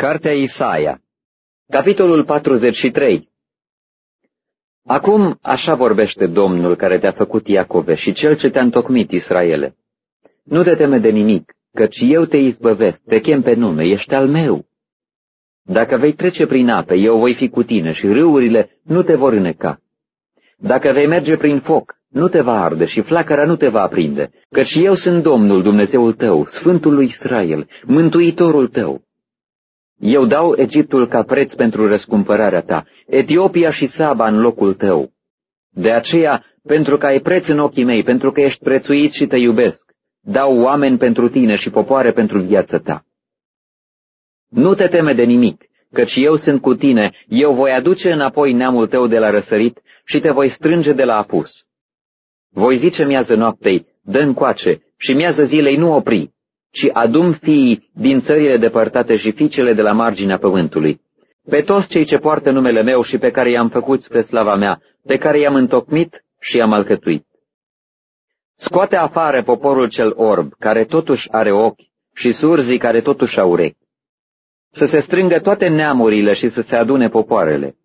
Cartea Isaia Capitolul 43 Acum așa vorbește Domnul care te-a făcut Iacove și cel ce te-a întocmit Israele. Nu te teme de nimic, căci eu te izbăvesc, te chem pe nume, ești al meu. Dacă vei trece prin ape, eu voi fi cu tine și râurile nu te vor îneca. Dacă vei merge prin foc, nu te va arde și flacăra nu te va aprinde, căci eu sunt Domnul Dumnezeul tău, Sfântul lui Israel, Mântuitorul tău. Eu dau Egiptul ca preț pentru răscumpărarea ta, Etiopia și Saba în locul tău. De aceea, pentru că ai preț în ochii mei, pentru că ești prețuit și te iubesc, dau oameni pentru tine și popoare pentru viața ta. Nu te teme de nimic, căci eu sunt cu tine, eu voi aduce înapoi neamul tău de la răsărit și te voi strânge de la apus. Voi zice miază noaptei, dă încoace, și miază zilei nu opri, ci adum fiii din țările depărtate și fiicele de la marginea pământului. Pe toți cei ce poartă numele meu și pe care i-am făcut spre slava mea, pe care i-am întocmit și i-am alcătuit. Scoate afară poporul cel orb, care totuși are ochi, și surzii care totuși au urechi. Să se strângă toate neamurile și să se adune popoarele.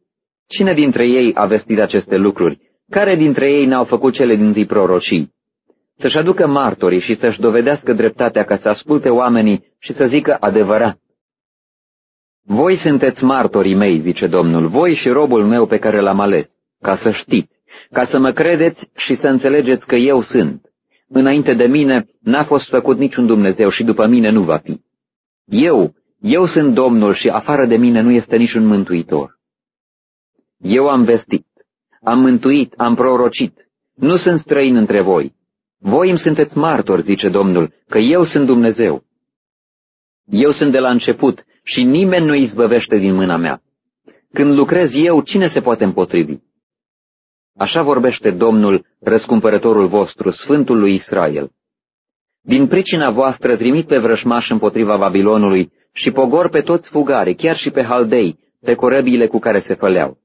Cine dintre ei a vestit aceste lucruri? Care dintre ei n-au făcut cele din prorocii? Să-și aducă martorii și să-și dovedească dreptatea ca să asculte oamenii și să zică adevărat. Voi sunteți martorii mei, zice Domnul, voi și robul meu pe care l-am ales, ca să știți, ca să mă credeți și să înțelegeți că eu sunt. Înainte de mine n-a fost făcut niciun Dumnezeu și după mine nu va fi. Eu, eu sunt Domnul și afară de mine nu este niciun mântuitor. Eu am vestit, am mântuit, am prorocit, nu sunt străin între voi. Voi îmi sunteți martori, zice Domnul, că eu sunt Dumnezeu. Eu sunt de la început și nimeni nu izbăvește din mâna mea. Când lucrez eu, cine se poate împotrivi? Așa vorbește Domnul, răscumpărătorul vostru, Sfântul lui Israel. Din pricina voastră trimit pe vrășmaș împotriva Babilonului și pogor pe toți fugare, chiar și pe haldei, pe corăbiile cu care se făleau.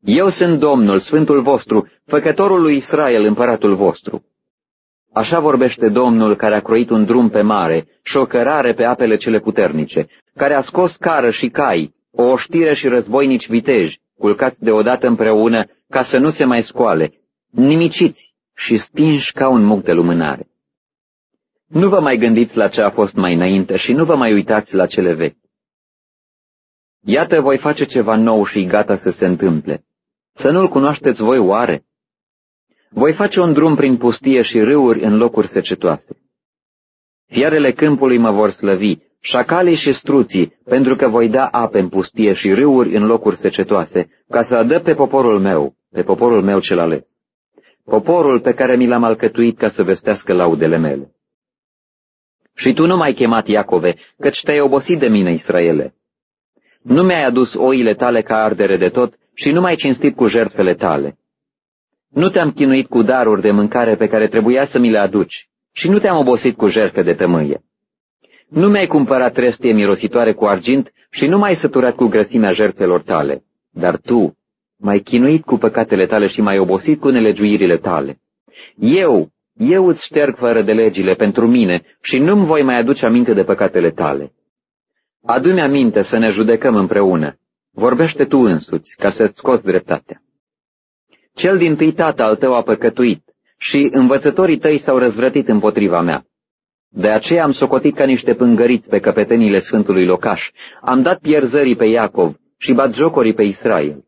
Eu sunt Domnul, Sfântul vostru, făcătorul lui Israel, împăratul vostru. Așa vorbește Domnul care a croit un drum pe mare și o cărare pe apele cele puternice, care a scos cară și cai, o oștire și războinici viteji, culcați deodată împreună ca să nu se mai scoale, nimiciți și stinși ca un muc de lumânare. Nu vă mai gândiți la ce a fost mai înainte și nu vă mai uitați la cele vechi. Iată, voi face ceva nou și gata să se întâmple. Să nu-l cunoașteți voi oare? Voi face un drum prin pustie și râuri în locuri secetoase. Fiarele câmpului mă vor slăvi, șacalii și struții, pentru că voi da ape în pustie și râuri în locuri secetoase, ca să adă pe poporul meu, pe poporul meu cel ales. Poporul pe care mi l-am alcătuit ca să vestească laudele mele. Și tu nu m-ai chemat Iacove, căci te-ai obosit de mine, Israele. Nu mi-ai adus oile tale ca ardere de tot și nu m-ai cinstit cu jertfele tale. Nu te-am chinuit cu daruri de mâncare pe care trebuia să mi le aduci și nu te-am obosit cu jertfe de tămâie. Nu mi-ai cumpărat trestie mirositoare cu argint și nu m-ai săturat cu grăsimea jertfelor tale, dar tu m-ai chinuit cu păcatele tale și m-ai obosit cu nelegiuirile tale. Eu, eu îți șterg fără de legile pentru mine și nu-mi voi mai aduce aminte de păcatele tale. Adu-mi aminte să ne judecăm împreună. Vorbește tu însuți, ca să-ți scoți dreptatea. Cel din tâi tată al tău a păcătuit și învățătorii tăi s-au răzvrătit împotriva mea. De aceea am socotit ca niște pângăriți pe căpetenile Sfântului Locaș, am dat pierzării pe Iacov și bat jocorii pe Israel.